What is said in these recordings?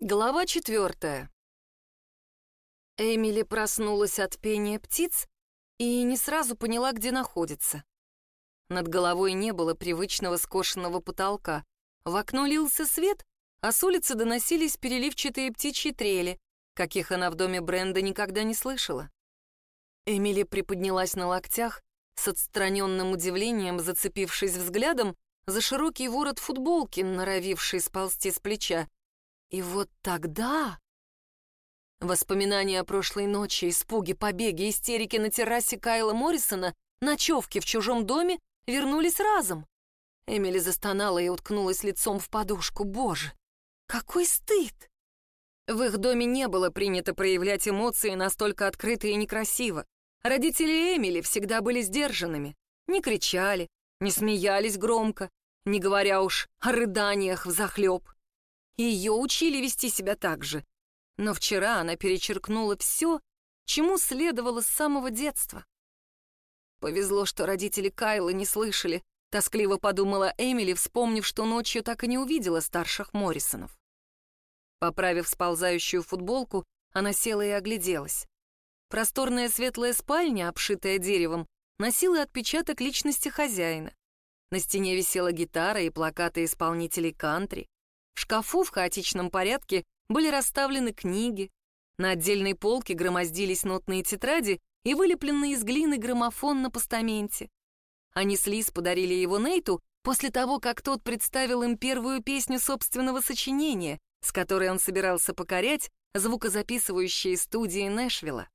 Глава четвертая. Эмили проснулась от пения птиц и не сразу поняла, где находится. Над головой не было привычного скошенного потолка. В окно лился свет, а с улицы доносились переливчатые птичьи трели, каких она в доме Бренда никогда не слышала. Эмили приподнялась на локтях, с отстраненным удивлением зацепившись взглядом за широкий ворот футболки, норовивший сползти с плеча, и вот тогда... Воспоминания о прошлой ночи, испуги, побеги, истерики на террасе Кайла Моррисона, ночевки в чужом доме вернулись разом. Эмили застонала и уткнулась лицом в подушку. Боже, какой стыд! В их доме не было принято проявлять эмоции настолько открыто и некрасиво. Родители Эмили всегда были сдержанными, не кричали, не смеялись громко, не говоря уж о рыданиях взахлеб. Ее учили вести себя так же. Но вчера она перечеркнула все, чему следовало с самого детства. Повезло, что родители Кайла не слышали, тоскливо подумала Эмили, вспомнив, что ночью так и не увидела старших Моррисонов. Поправив сползающую футболку, она села и огляделась. Просторная светлая спальня, обшитая деревом, носила отпечаток личности хозяина. На стене висела гитара и плакаты исполнителей кантри. В шкафу в хаотичном порядке были расставлены книги, на отдельной полке громоздились нотные тетради и вылепленный из глины граммофон на постаменте. Они с Лиз подарили его Нейту после того, как тот представил им первую песню собственного сочинения, с которой он собирался покорять звукозаписывающие студии Нэшвилла.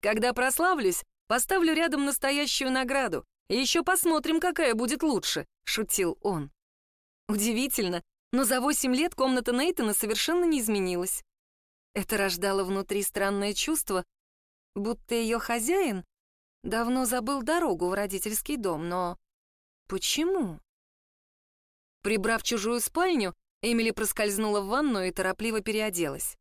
«Когда прославлюсь, поставлю рядом настоящую награду, и еще посмотрим, какая будет лучше», — шутил он. Удивительно, но за восемь лет комната Нейтана совершенно не изменилась. Это рождало внутри странное чувство, будто ее хозяин давно забыл дорогу в родительский дом, но почему? Прибрав чужую спальню, Эмили проскользнула в ванную и торопливо переоделась.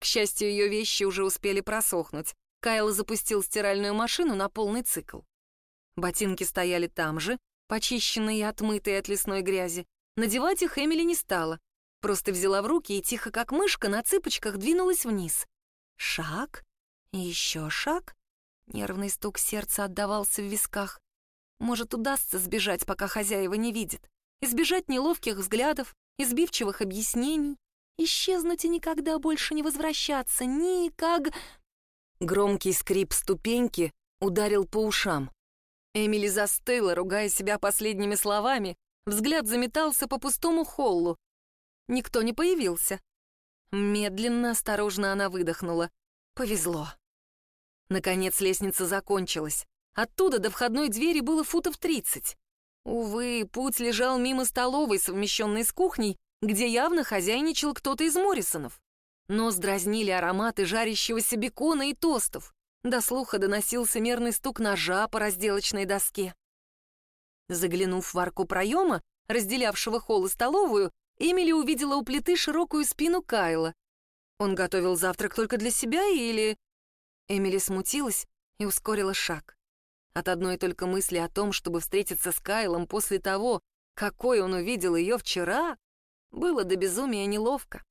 К счастью, ее вещи уже успели просохнуть. Кайл запустил стиральную машину на полный цикл. Ботинки стояли там же, почищенные и отмытые от лесной грязи. Надевать их Эмили не стала. Просто взяла в руки и тихо, как мышка, на цыпочках двинулась вниз. Шаг, еще шаг. Нервный стук сердца отдавался в висках. Может, удастся сбежать, пока хозяева не видят. Избежать неловких взглядов, избивчивых объяснений. Исчезнуть и никогда больше не возвращаться. Никак... Громкий скрип ступеньки ударил по ушам. Эмили застыла, ругая себя последними словами, Взгляд заметался по пустому холлу. Никто не появился. Медленно, осторожно она выдохнула. Повезло. Наконец лестница закончилась. Оттуда до входной двери было футов тридцать. Увы, путь лежал мимо столовой, совмещенной с кухней, где явно хозяйничал кто-то из Моррисонов. Нос дразнили ароматы жарящегося бекона и тостов. До слуха доносился мерный стук ножа по разделочной доске. Заглянув в арку проема, разделявшего холл и столовую, Эмили увидела у плиты широкую спину Кайла. Он готовил завтрак только для себя или... Эмили смутилась и ускорила шаг. От одной только мысли о том, чтобы встретиться с Кайлом после того, какой он увидел ее вчера, было до безумия неловко.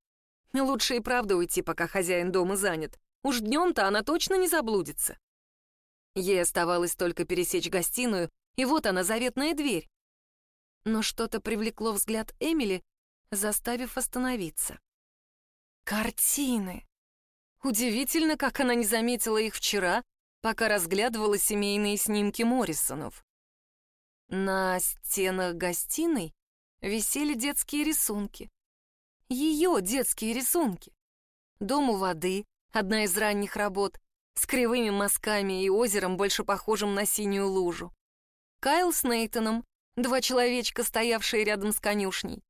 Лучше и правда уйти, пока хозяин дома занят. Уж днем-то она точно не заблудится. Ей оставалось только пересечь гостиную и вот она, заветная дверь. Но что-то привлекло взгляд Эмили, заставив остановиться. Картины! Удивительно, как она не заметила их вчера, пока разглядывала семейные снимки Моррисонов. На стенах гостиной висели детские рисунки. Ее детские рисунки. Дом у воды, одна из ранних работ, с кривыми мазками и озером, больше похожим на синюю лужу. Кайл с Нейтаном, два человечка, стоявшие рядом с конюшней.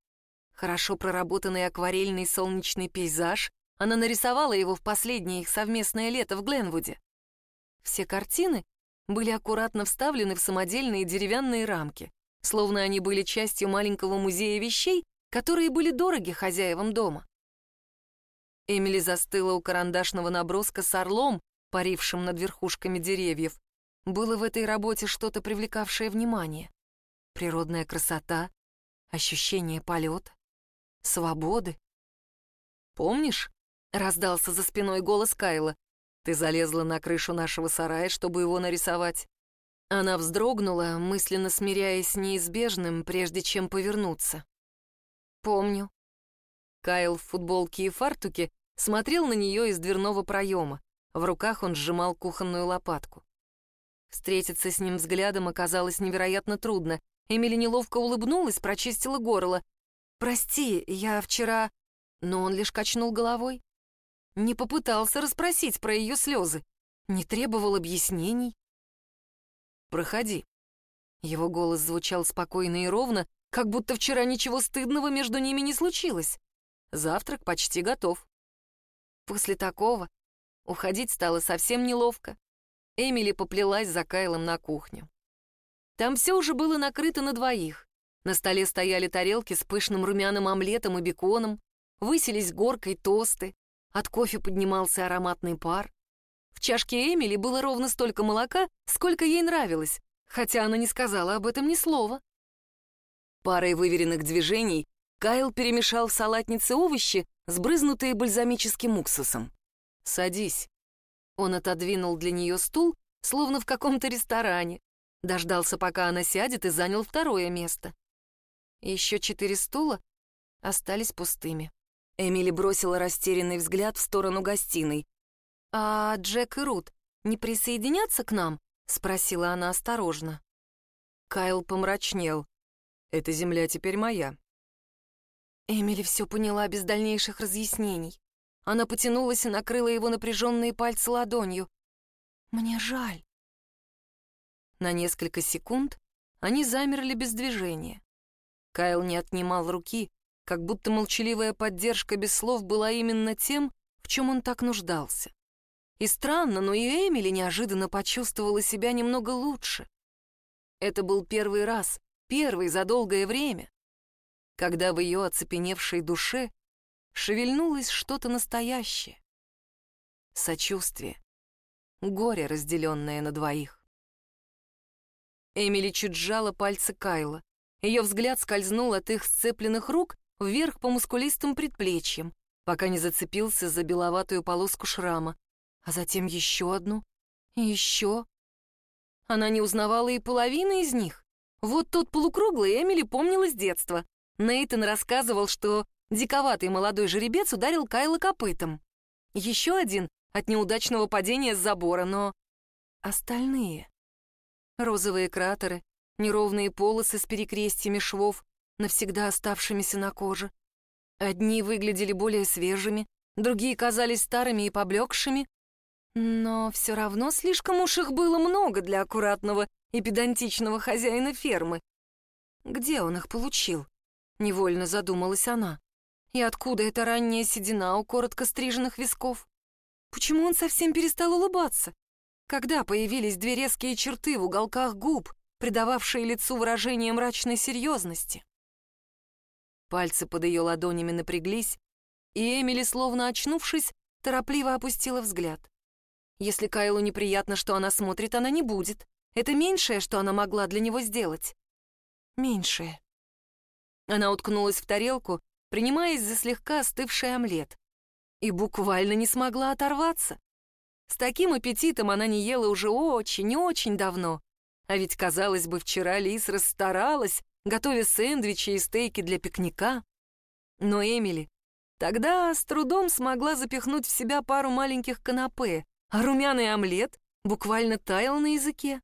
Хорошо проработанный акварельный солнечный пейзаж, она нарисовала его в последнее их совместное лето в Гленвуде. Все картины были аккуратно вставлены в самодельные деревянные рамки, словно они были частью маленького музея вещей, которые были дороги хозяевам дома. Эмили застыла у карандашного наброска с орлом, парившим над верхушками деревьев, было в этой работе что-то привлекавшее внимание. Природная красота, ощущение полета, свободы. Помнишь?» — раздался за спиной голос Кайла. «Ты залезла на крышу нашего сарая, чтобы его нарисовать». Она вздрогнула, мысленно смиряясь с неизбежным, прежде чем повернуться. «Помню». Кайл в футболке и фартуке смотрел на нее из дверного проема. В руках он сжимал кухонную лопатку. Встретиться с ним взглядом оказалось невероятно трудно. Эмили неловко улыбнулась, прочистила горло. «Прости, я вчера...» Но он лишь качнул головой. Не попытался расспросить про ее слезы. Не требовал объяснений. «Проходи». Его голос звучал спокойно и ровно, как будто вчера ничего стыдного между ними не случилось. Завтрак почти готов. После такого уходить стало совсем неловко. Эмили поплелась за Кайлом на кухню. Там все уже было накрыто на двоих. На столе стояли тарелки с пышным румяным омлетом и беконом, высились горкой тосты, от кофе поднимался ароматный пар. В чашке Эмили было ровно столько молока, сколько ей нравилось, хотя она не сказала об этом ни слова. Парой выверенных движений Кайл перемешал в салатнице овощи, сбрызнутые бальзамическим уксусом. «Садись». Он отодвинул для нее стул, словно в каком-то ресторане. Дождался, пока она сядет, и занял второе место. Еще четыре стула остались пустыми. Эмили бросила растерянный взгляд в сторону гостиной. «А Джек и Рут не присоединятся к нам?» — спросила она осторожно. Кайл помрачнел. «Эта земля теперь моя». Эмили все поняла без дальнейших разъяснений. Она потянулась и накрыла его напряженные пальцы ладонью. «Мне жаль». На несколько секунд они замерли без движения. Кайл не отнимал руки, как будто молчаливая поддержка без слов была именно тем, в чем он так нуждался. И странно, но и Эмили неожиданно почувствовала себя немного лучше. Это был первый раз, первый за долгое время, когда в ее оцепеневшей душе шевельнулось что-то настоящее. Сочувствие, горе, разделенное на двоих. Эмили чуть сжала пальцы Кайла. Ее взгляд скользнул от их сцепленных рук вверх по мускулистым предплечьям, пока не зацепился за беловатую полоску шрама, а затем еще одну и еще. Она не узнавала и половины из них. Вот тот полукруглый Эмили помнила с детства. Нейтон рассказывал, что диковатый молодой жеребец ударил Кайла копытом. Еще один от неудачного падения с забора, но... Остальные. Розовые кратеры, неровные полосы с перекрестьями швов, навсегда оставшимися на коже. Одни выглядели более свежими, другие казались старыми и поблекшими, но все равно слишком уж их было много для аккуратного и педантичного хозяина фермы. Где он их получил? Невольно задумалась она. И откуда эта ранняя седина у коротко стриженных висков? Почему он совсем перестал улыбаться? Когда появились две резкие черты в уголках губ, придававшие лицу выражение мрачной серьезности? Пальцы под ее ладонями напряглись, и Эмили, словно очнувшись, торопливо опустила взгляд. Если Кайлу неприятно, что она смотрит, она не будет. Это меньшее, что она могла для него сделать. Меньшее. Она уткнулась в тарелку, принимаясь за слегка остывший омлет. И буквально не смогла оторваться. С таким аппетитом она не ела уже очень, очень давно. А ведь, казалось бы, вчера Лис расстаралась, готовя сэндвичи и стейки для пикника. Но Эмили тогда с трудом смогла запихнуть в себя пару маленьких канапе, а румяный омлет буквально таял на языке.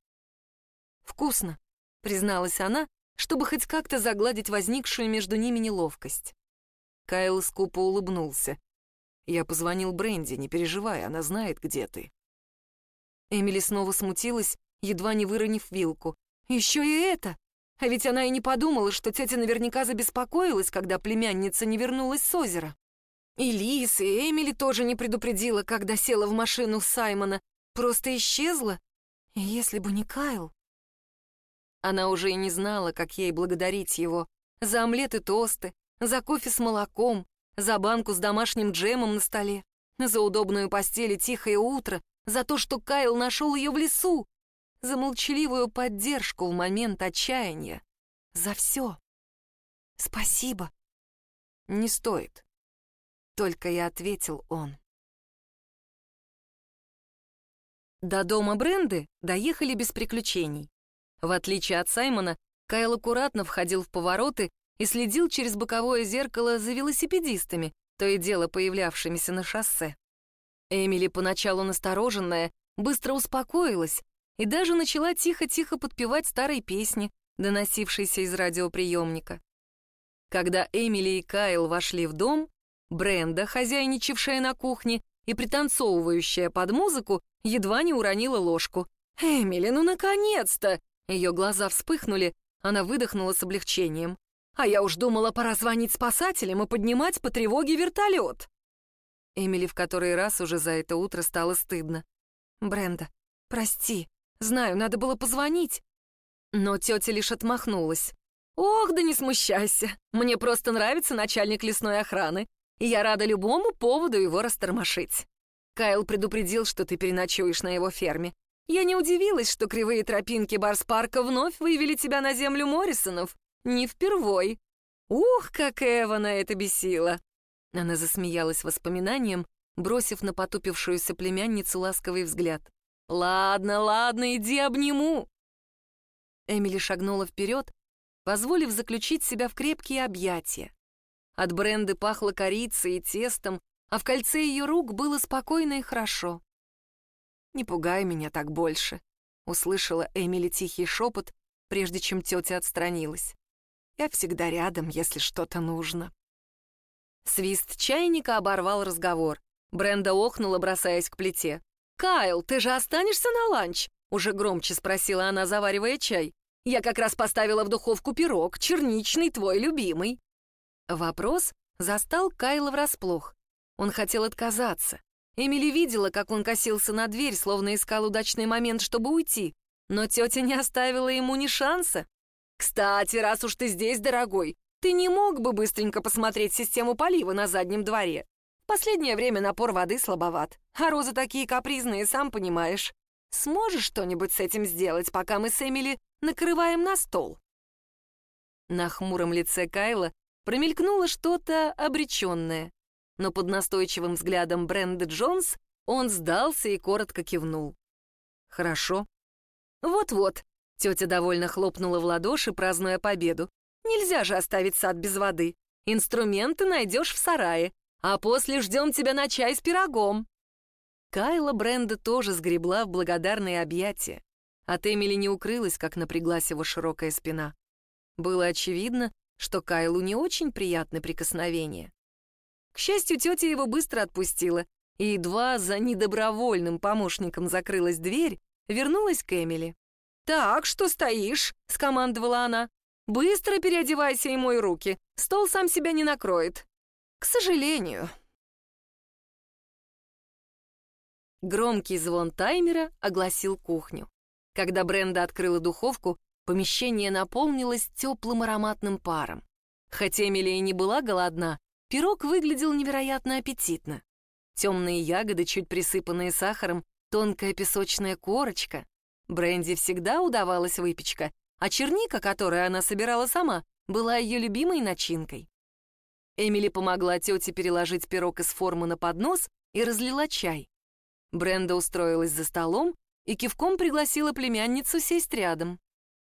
«Вкусно», — призналась она, чтобы хоть как-то загладить возникшую между ними неловкость. Кайл скупо улыбнулся. «Я позвонил Бренди, не переживай, она знает, где ты». Эмили снова смутилась, едва не выронив вилку. «Еще и это! А ведь она и не подумала, что тетя наверняка забеспокоилась, когда племянница не вернулась с озера. И Лис, и Эмили тоже не предупредила, когда села в машину Саймона. Просто исчезла. И если бы не Кайл... Она уже и не знала, как ей благодарить его. За омлет и тосты, за кофе с молоком, за банку с домашним джемом на столе, за удобную постель и тихое утро, за то, что Кайл нашел ее в лесу, за молчаливую поддержку в момент отчаяния. За все. Спасибо. Не стоит. только и ответил он. До дома Бренды доехали без приключений. В отличие от Саймона, Кайл аккуратно входил в повороты и следил через боковое зеркало за велосипедистами, то и дело появлявшимися на шоссе. Эмили, поначалу настороженная, быстро успокоилась и даже начала тихо-тихо подпевать старой песни, доносившейся из радиоприемника. Когда Эмили и Кайл вошли в дом, Бренда, хозяйничавшая на кухне и пританцовывающая под музыку, едва не уронила ложку. «Эмили, ну наконец-то!» Ее глаза вспыхнули, она выдохнула с облегчением. «А я уж думала, пора звонить спасателям и поднимать по тревоге вертолет!» Эмили в который раз уже за это утро стало стыдно. «Бренда, прости, знаю, надо было позвонить». Но тетя лишь отмахнулась. «Ох, да не смущайся. Мне просто нравится начальник лесной охраны, и я рада любому поводу его растормошить. Кайл предупредил, что ты переночуешь на его ферме. Я не удивилась, что кривые тропинки Барс-парка вновь вывели тебя на землю Моррисонов. Не впервой. Ух, как Эвана это бесило!» Она засмеялась воспоминанием, бросив на потупившуюся племянницу ласковый взгляд. «Ладно, ладно, иди обниму!» Эмили шагнула вперед, позволив заключить себя в крепкие объятия. От бренды пахло корицей и тестом, а в кольце ее рук было спокойно и хорошо. «Не пугай меня так больше», — услышала Эмили тихий шепот, прежде чем тетя отстранилась. «Я всегда рядом, если что-то нужно». Свист чайника оборвал разговор. Бренда охнула, бросаясь к плите. «Кайл, ты же останешься на ланч?» Уже громче спросила она, заваривая чай. «Я как раз поставила в духовку пирог, черничный, твой любимый». Вопрос застал Кайла врасплох. Он хотел отказаться. Эмили видела, как он косился на дверь, словно искал удачный момент, чтобы уйти. Но тетя не оставила ему ни шанса. «Кстати, раз уж ты здесь, дорогой, ты не мог бы быстренько посмотреть систему полива на заднем дворе? Последнее время напор воды слабоват, а розы такие капризные, сам понимаешь. Сможешь что-нибудь с этим сделать, пока мы с Эмили накрываем на стол?» На хмуром лице Кайла промелькнуло что-то обреченное, но под настойчивым взглядом Бренды Джонс он сдался и коротко кивнул. «Хорошо». «Вот-вот», — тетя довольно хлопнула в ладоши, празднуя победу. Нельзя же оставить сад без воды. Инструменты найдешь в сарае, а после ждем тебя на чай с пирогом». Кайла Бренда тоже сгребла в благодарные объятия. От Эмили не укрылась, как напряглась его широкая спина. Было очевидно, что Кайлу не очень приятны прикосновения. К счастью, тетя его быстро отпустила, и едва за недобровольным помощником закрылась дверь, вернулась к Эмили. «Так, что стоишь?» — скомандовала она. Быстро переодевайся и мой руки. Стол сам себя не накроет. К сожалению. Громкий звон таймера огласил кухню. Когда Бренда открыла духовку, помещение наполнилось теплым ароматным паром. Хотя Эмилия не была голодна, пирог выглядел невероятно аппетитно. Темные ягоды, чуть присыпанные сахаром, тонкая песочная корочка. Бренди всегда удавалась выпечка, а черника, которую она собирала сама, была ее любимой начинкой. Эмили помогла тете переложить пирог из формы на поднос и разлила чай. Бренда устроилась за столом и кивком пригласила племянницу сесть рядом.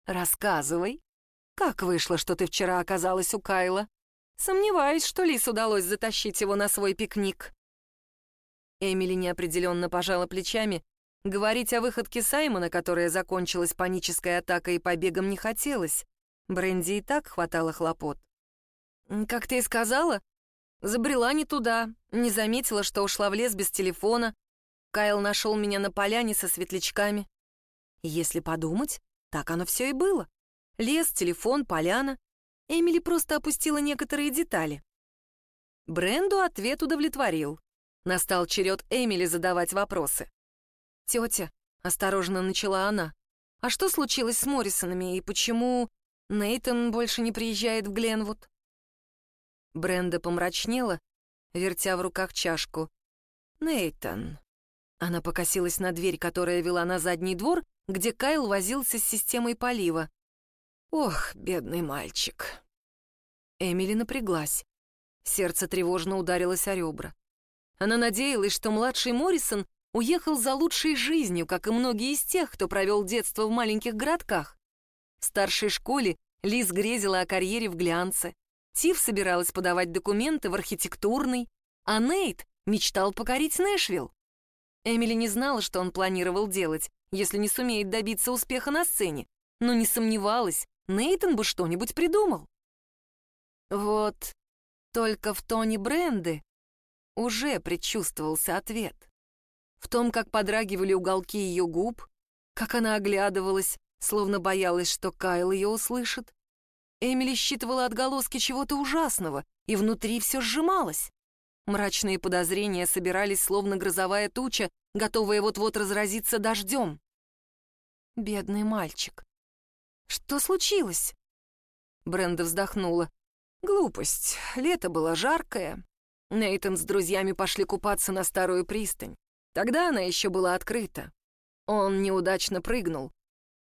«Рассказывай, как вышло, что ты вчера оказалась у Кайла? Сомневаюсь, что Лис удалось затащить его на свой пикник». Эмили неопределенно пожала плечами Говорить о выходке Саймона, которая закончилась панической атакой и побегом, не хотелось. Бренди и так хватало хлопот. «Как ты и сказала, забрела не туда, не заметила, что ушла в лес без телефона. Кайл нашел меня на поляне со светлячками. Если подумать, так оно все и было. Лес, телефон, поляна. Эмили просто опустила некоторые детали. Бренду ответ удовлетворил. Настал черед Эмили задавать вопросы. «Тетя», — осторожно начала она, «а что случилось с Моррисонами и почему Нейтон больше не приезжает в Гленвуд?» Бренда помрачнела, вертя в руках чашку. «Нейтон». Она покосилась на дверь, которая вела на задний двор, где Кайл возился с системой полива. «Ох, бедный мальчик». Эмили напряглась. Сердце тревожно ударилось о ребра. Она надеялась, что младший Моррисон уехал за лучшей жизнью, как и многие из тех, кто провел детство в маленьких городках. В старшей школе Лиз грезила о карьере в глянце. Тиф собиралась подавать документы в архитектурный, а Нейт мечтал покорить Нэшвилл. Эмили не знала, что он планировал делать, если не сумеет добиться успеха на сцене, но не сомневалась, Нейтан бы что-нибудь придумал. Вот только в тоне Бренды уже предчувствовался ответ. В том, как подрагивали уголки ее губ, как она оглядывалась, словно боялась, что Кайл ее услышит. Эмили считывала отголоски чего-то ужасного, и внутри все сжималось. Мрачные подозрения собирались, словно грозовая туча, готовая вот-вот разразиться дождем. Бедный мальчик. Что случилось? Бренда вздохнула. Глупость. Лето было жаркое. Нейтан с друзьями пошли купаться на старую пристань. Тогда она еще была открыта. Он неудачно прыгнул.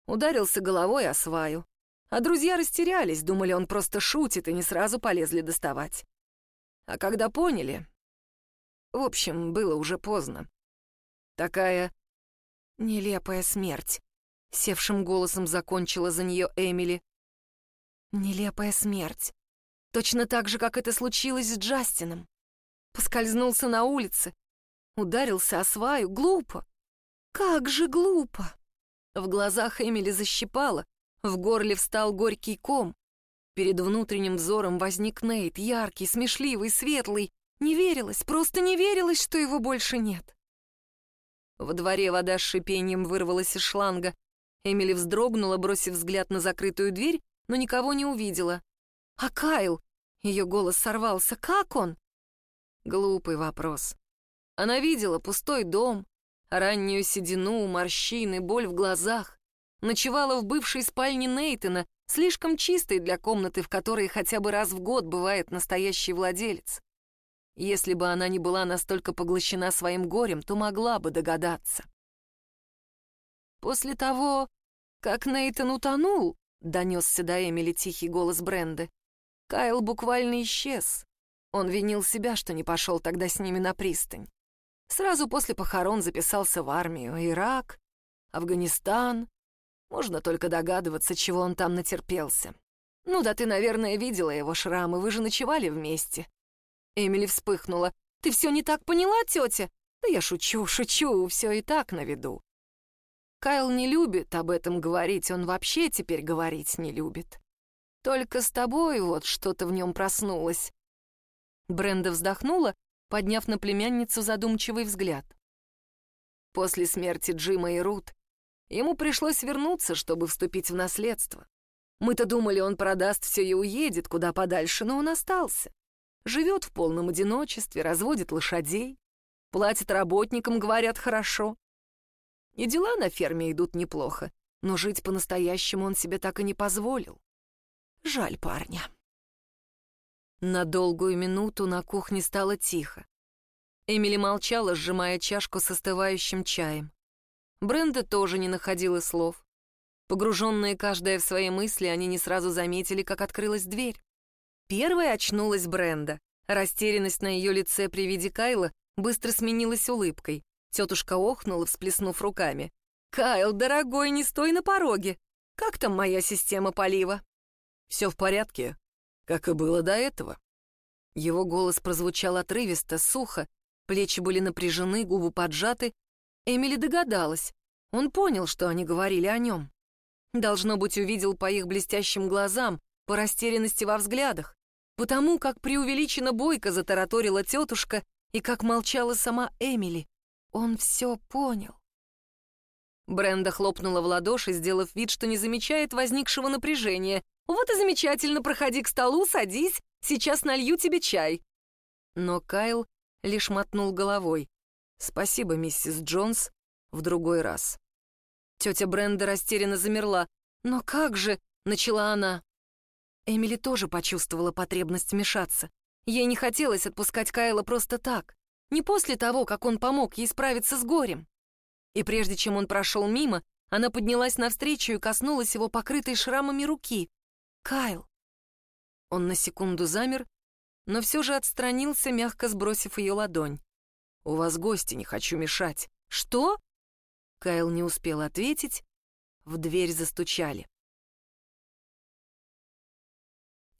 Ударился головой о сваю. А друзья растерялись, думали, он просто шутит, и не сразу полезли доставать. А когда поняли... В общем, было уже поздно. Такая нелепая смерть. Севшим голосом закончила за нее Эмили. Нелепая смерть. Точно так же, как это случилось с Джастином. Поскользнулся на улице. Ударился о сваю. Глупо. Как же глупо. В глазах Эмили защипало. В горле встал горький ком. Перед внутренним взором возник Нейт, яркий, смешливый, светлый. Не верилось, просто не верилось, что его больше нет. Во дворе вода с шипением вырвалась из шланга. Эмили вздрогнула, бросив взгляд на закрытую дверь, но никого не увидела. «А Кайл?» Ее голос сорвался. «Как он?» Глупый вопрос. Она видела пустой дом, раннюю седину, морщины, боль в глазах. Ночевала в бывшей спальне Нейтона, слишком чистой для комнаты, в которой хотя бы раз в год бывает настоящий владелец. Если бы она не была настолько поглощена своим горем, то могла бы догадаться. После того, как Нейтан утонул, донесся до Эмили тихий голос Бренды, Кайл буквально исчез. Он винил себя, что не пошел тогда с ними на пристань. Сразу после похорон записался в армию. Ирак, Афганистан. Можно только догадываться, чего он там натерпелся. Ну да ты, наверное, видела его шрамы, вы же ночевали вместе. Эмили вспыхнула. «Ты все не так поняла, тетя?» «Да я шучу, шучу, все и так на виду». Кайл не любит об этом говорить, он вообще теперь говорить не любит. Только с тобой вот что-то в нем проснулось. Бренда вздохнула, подняв на племянницу задумчивый взгляд. После смерти Джима и Рут ему пришлось вернуться, чтобы вступить в наследство. Мы-то думали, он продаст все и уедет куда подальше, но он остался. Живет в полном одиночестве, разводит лошадей, платит работникам, говорят, хорошо. И дела на ферме идут неплохо, но жить по-настоящему он себе так и не позволил. Жаль парня. На долгую минуту на кухне стало тихо. Эмили молчала, сжимая чашку с остывающим чаем. Бренда тоже не находила слов. Погруженные каждая в свои мысли, они не сразу заметили, как открылась дверь. Первой очнулась Бренда. Растерянность на ее лице при виде Кайла быстро сменилась улыбкой. Тетушка охнула, всплеснув руками. «Кайл, дорогой, не стой на пороге! Как там моя система полива?» «Все в порядке, как и было до этого». Его голос прозвучал отрывисто, сухо, плечи были напряжены, губы поджаты. Эмили догадалась. Он понял, что они говорили о нем. Должно быть, увидел по их блестящим глазам, по растерянности во взглядах, потому как преувеличенно бойко затараторила тетушка и как молчала сама Эмили. Он все понял. Бренда хлопнула в ладоши, сделав вид, что не замечает возникшего напряжения. «Вот и замечательно, проходи к столу, садись, сейчас налью тебе чай». Но Кайл лишь мотнул головой. «Спасибо, миссис Джонс, в другой раз». Тетя Бренда растерянно замерла. «Но как же?» — начала она. Эмили тоже почувствовала потребность вмешаться. Ей не хотелось отпускать Кайла просто так, не после того, как он помог ей справиться с горем. И прежде чем он прошел мимо, она поднялась навстречу и коснулась его покрытой шрамами руки. «Кайл!» Он на секунду замер, но все же отстранился, мягко сбросив ее ладонь. «У вас гости, не хочу мешать». «Что?» Кайл не успел ответить. В дверь застучали.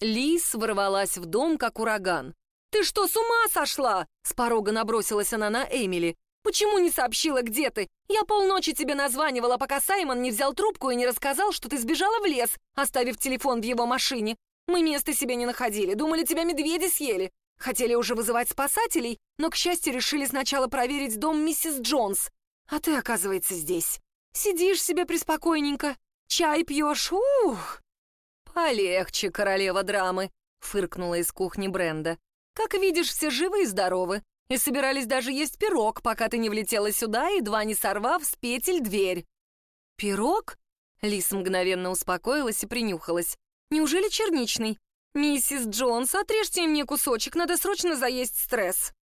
Лис ворвалась в дом, как ураган. «Ты что, с ума сошла?» С порога набросилась она на Эмили. «Почему не сообщила, где ты? Я полночи тебе названивала, пока Саймон не взял трубку и не рассказал, что ты сбежала в лес, оставив телефон в его машине. Мы места себе не находили, думали, тебя медведи съели. Хотели уже вызывать спасателей, но, к счастью, решили сначала проверить дом миссис Джонс. А ты, оказывается, здесь. Сидишь себе преспокойненько, чай пьешь, ух!» «Полегче, королева драмы», — фыркнула из кухни Бренда. «Как видишь, все живы и здоровы, и собирались даже есть пирог, пока ты не влетела сюда, едва не сорвав с петель дверь». «Пирог?» Лис мгновенно успокоилась и принюхалась. «Неужели черничный? Миссис Джонс, отрежьте мне кусочек, надо срочно заесть стресс».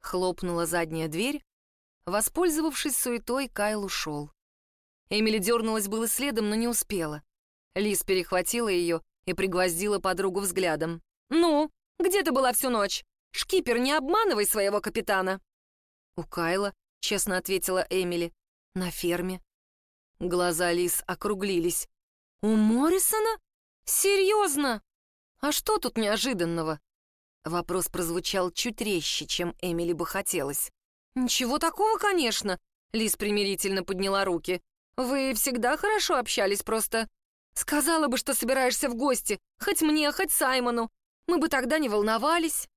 Хлопнула задняя дверь. Воспользовавшись суетой, Кайл ушел. Эмили дернулась было следом, но не успела. Лис перехватила ее и пригвоздила подругу взглядом. «Ну, где ты была всю ночь? Шкипер, не обманывай своего капитана!» «У Кайла», — честно ответила Эмили, — «на ферме». Глаза Лис округлились. «У Моррисона? Серьезно? А что тут неожиданного?» Вопрос прозвучал чуть резче, чем Эмили бы хотелось. «Ничего такого, конечно», — Лис примирительно подняла руки. «Вы всегда хорошо общались, просто Сказала бы, что собираешься в гости, хоть мне, хоть Саймону. Мы бы тогда не волновались.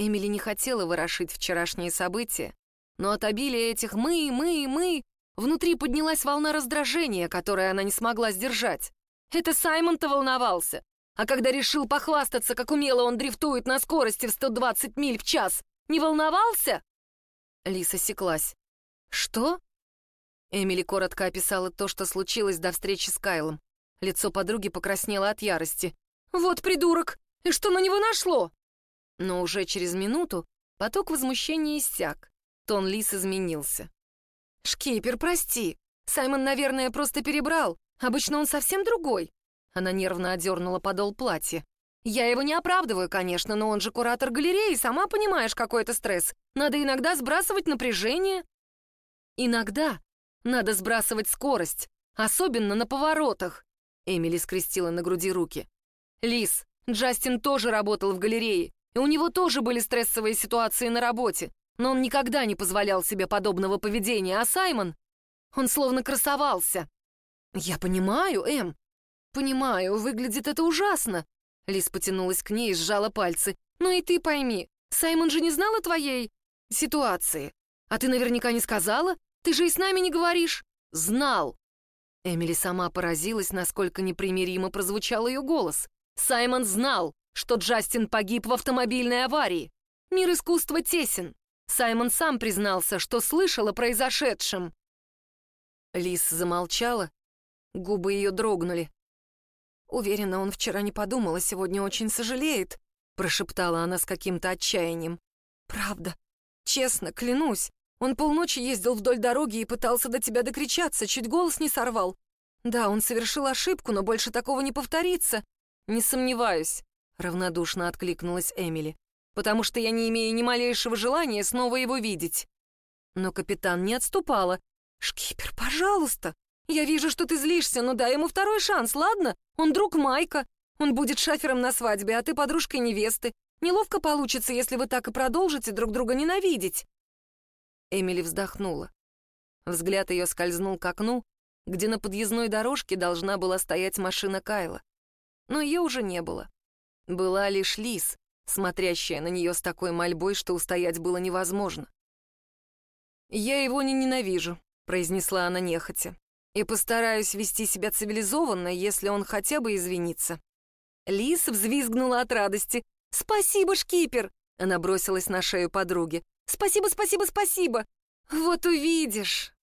Эмили не хотела ворошить вчерашние события, но от обилия этих «мы», «мы», «мы» внутри поднялась волна раздражения, которую она не смогла сдержать. Это Саймон-то волновался. А когда решил похвастаться, как умело он дрифтует на скорости в 120 миль в час, не волновался? Лиса секлась. «Что?» Эмили коротко описала то, что случилось до встречи с Кайлом. Лицо подруги покраснело от ярости. «Вот придурок! И что на него нашло?» Но уже через минуту поток возмущения иссяк. Тон Лис изменился. «Шкипер, прости. Саймон, наверное, просто перебрал. Обычно он совсем другой». Она нервно одернула подол платья. «Я его не оправдываю, конечно, но он же куратор галереи, сама понимаешь, какой это стресс. Надо иногда сбрасывать напряжение». «Иногда надо сбрасывать скорость, особенно на поворотах», Эмили скрестила на груди руки. «Лис, Джастин тоже работал в галерее, и у него тоже были стрессовые ситуации на работе, но он никогда не позволял себе подобного поведения, а Саймон, он словно красовался». «Я понимаю, Эм, понимаю, выглядит это ужасно». Лис потянулась к ней и сжала пальцы. «Ну и ты пойми, Саймон же не знал о твоей ситуации. А ты наверняка не сказала? Ты же и с нами не говоришь». «Знал», Эмили сама поразилась, насколько непримиримо прозвучал ее голос. Саймон знал, что Джастин погиб в автомобильной аварии. Мир искусства тесен. Саймон сам признался, что слышал о произошедшем. Лис замолчала, губы ее дрогнули. «Уверена, он вчера не подумал, а сегодня очень сожалеет», прошептала она с каким-то отчаянием. «Правда, честно, клянусь, он полночи ездил вдоль дороги и пытался до тебя докричаться, чуть голос не сорвал. Да, он совершил ошибку, но больше такого не повторится. Не сомневаюсь, равнодушно откликнулась Эмили, потому что я не имею ни малейшего желания снова его видеть. Но капитан не отступала. «Шкипер, пожалуйста! Я вижу, что ты злишься, но дай ему второй шанс, ладно? Он друг Майка. Он будет шафером на свадьбе, а ты подружкой невесты. Неловко получится, если вы так и продолжите друг друга ненавидеть». Эмили вздохнула. Взгляд ее скользнул к окну, где на подъездной дорожке должна была стоять машина Кайла. Но ее уже не было. Была лишь Лис, смотрящая на нее с такой мольбой, что устоять было невозможно. «Я его не ненавижу», — произнесла она нехотя, «и постараюсь вести себя цивилизованно, если он хотя бы извинится». Лис взвизгнула от радости. «Спасибо, шкипер!» Она бросилась на шею подруги. Спасибо, спасибо, спасибо! Вот увидишь!»